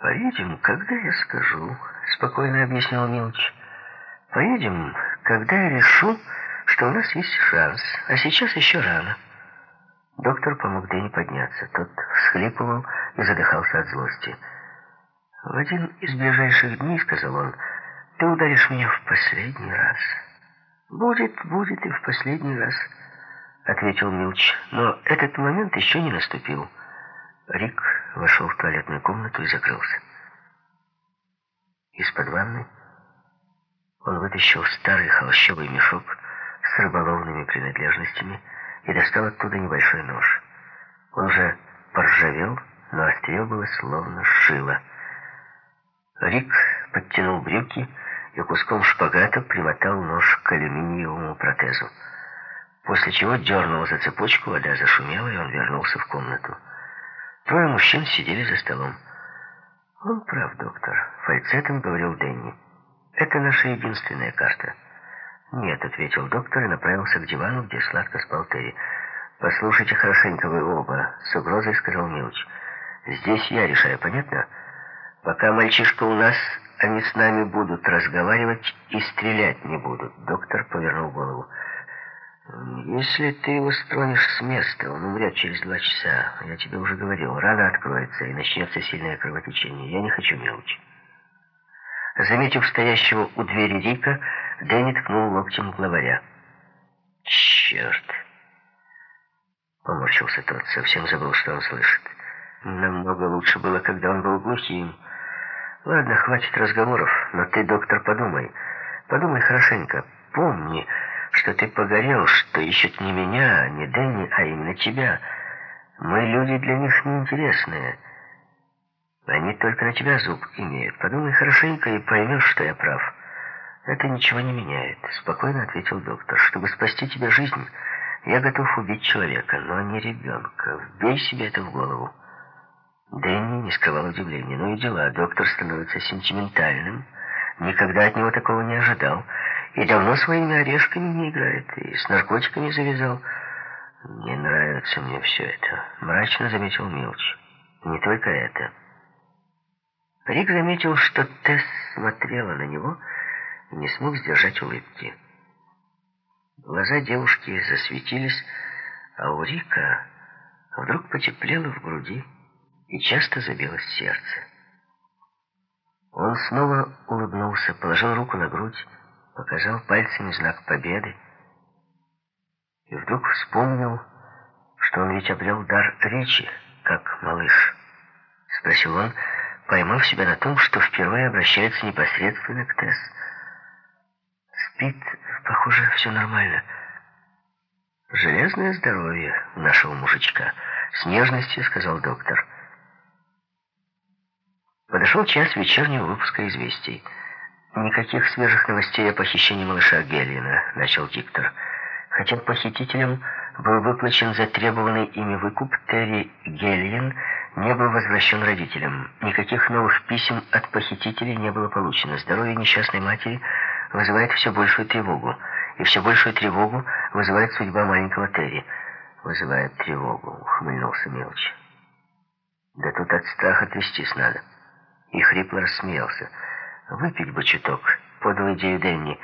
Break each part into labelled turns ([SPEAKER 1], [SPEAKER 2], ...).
[SPEAKER 1] «Поедем, когда я скажу», — спокойно объяснил Милч. «Поедем, когда я решу, что у нас есть шанс, а сейчас еще рано». Доктор помог Дэнни подняться. Тот всхлипывал и задыхался от злости. «В один из ближайших дней, — сказал он, — ты ударишь меня в последний раз». «Будет, будет и в последний раз», — ответил Милч. Но этот момент еще не наступил. Рик вошел туалетную комнату и закрылся. Из-под ванны он вытащил старый холщовый мешок с рыболовными принадлежностями и достал оттуда небольшой нож. Он уже поржавел, но острие было словно шило. Рик подтянул брюки и куском шпагата примотал нож к алюминиевому протезу. После чего дернул за цепочку, вода зашумела, и он вернулся в комнату. Трое мужчин сидели за столом. «Он прав, доктор», — фальцетом говорил Дэнни. «Это наша единственная карта». «Нет», — ответил доктор и направился к дивану, где сладко спал Терри. «Послушайте хорошенько вы оба», — с угрозой сказал Милч. «Здесь я решаю, понятно? Пока мальчишка у нас, они с нами будут разговаривать и стрелять не будут». Доктор повернул голову. «Если ты его стронешь с места, он умрет через два часа. Я тебе уже говорил, рана откроется и начнется сильное кровотечение. Я не хочу мелочи». Заметив стоящего у двери Рика, Дэнни ткнул локтем главаря. «Черт!» Поморщился тот, совсем забыл, что он слышит. Намного лучше было, когда он был глухим. Ладно, хватит разговоров, но ты, доктор, подумай. Подумай хорошенько. Помни, что ты погорел, что ищут не меня, не Дэнни, а именно тебя. Мы люди для них неинтересные. Они только на тебя зуб имеют. Подумай хорошенько и поймешь, что я прав. Это ничего не меняет, спокойно ответил доктор. Чтобы спасти тебе жизнь, я готов убить человека, но не ребенка. Вбей себе это в голову. Дэнни не скрывал удивления. Ну и дела, доктор становится сентиментальным. Никогда от него такого не ожидал. И давно своими орешками не играет, и с наркотиками завязал. Не нравится мне все это, мрачно заметил Милч. Не только это. Рик заметил, что Тесс смотрела на него и не смог сдержать улыбки. Глаза девушки засветились, а у Рика вдруг потеплело в груди и часто забилось сердце. Он снова улыбнулся, положил руку на грудь, показал пальцами знак победы и вдруг вспомнил, что он ведь обрел дар речи, как малыш. Спросил он, поймав себя на том, что впервые обращается непосредственно к Тесс. Спит, похоже, все нормально. Железное здоровье нашего мужичка, с нежностью сказал доктор. Подошел час вечернего выпуска «Известий». «Никаких свежих новостей о похищении малыша Геллина», — начал диктор. Хотя похитителям был выплачен затребованный ими выкуп, Терри Геллин не был возвращен родителям. Никаких новых писем от похитителей не было получено. Здоровье несчастной матери вызывает все большую тревогу. И все большую тревогу вызывает судьба маленького Терри. «Вызывает тревогу», — ухмыльнулся Мелч. «Да тут от страха трястись надо». И хрипло рассмеялся. «Выпить бы чуток», — подал идею Дэнни.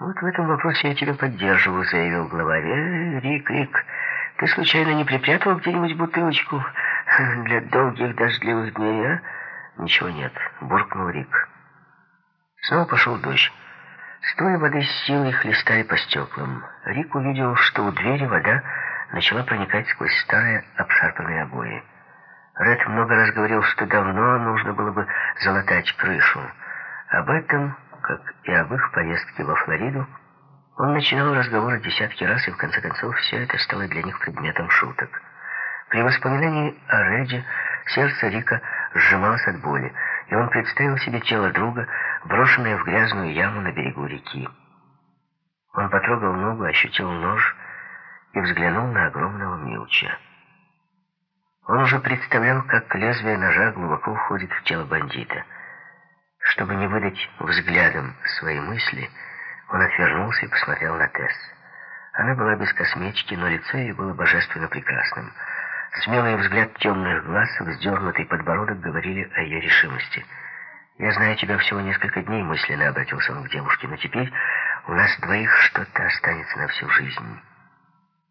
[SPEAKER 1] «Вот в этом вопросе я тебя поддерживаю», — заявил главарь. «Э, Рик, Рик, ты случайно не припрятал где-нибудь бутылочку?» для долгих дождливых дней, а? Ничего нет, буркнул Рик. Снова пошел дождь. Струи воды с силой хлестали по стеклам. Рик увидел, что у двери вода начала проникать сквозь старые обшарпанные обои. Ред много раз говорил, что давно нужно было бы залатать крышу. Об этом, как и об их поездке во Флориду, он начинал разговоры десятки раз, и в конце концов все это стало для них предметом шуток. При воспоминании о Реде сердце Рика сжималось от боли, и он представил себе тело друга, брошенное в грязную яму на берегу реки. Он потрогал ногу, ощутил нож и взглянул на огромного Милча. Он уже представлял, как лезвие ножа глубоко входит в тело бандита. Чтобы не выдать взглядом свои мысли, он отвернулся и посмотрел на Тесс. Она была без косметики, но лицо ее было божественно прекрасным — Смелый взгляд темных глаз, вздернутый подбородок говорили о ее решимости. «Я знаю тебя всего несколько дней», — мысленно обратился он к девушке, «но теперь у нас двоих что-то останется на всю жизнь».